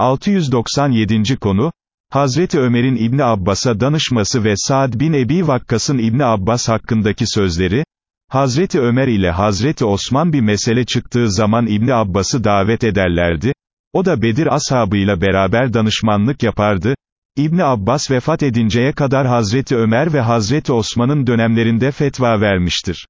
697. konu, Hazreti Ömer'in İbni Abbas'a danışması ve Saad bin Ebi Vakkas'ın İbni Abbas hakkındaki sözleri, Hazreti Ömer ile Hazreti Osman bir mesele çıktığı zaman İbni Abbas'ı davet ederlerdi, o da Bedir ashabıyla beraber danışmanlık yapardı, İbni Abbas vefat edinceye kadar Hazreti Ömer ve Hazreti Osman'ın dönemlerinde fetva vermiştir.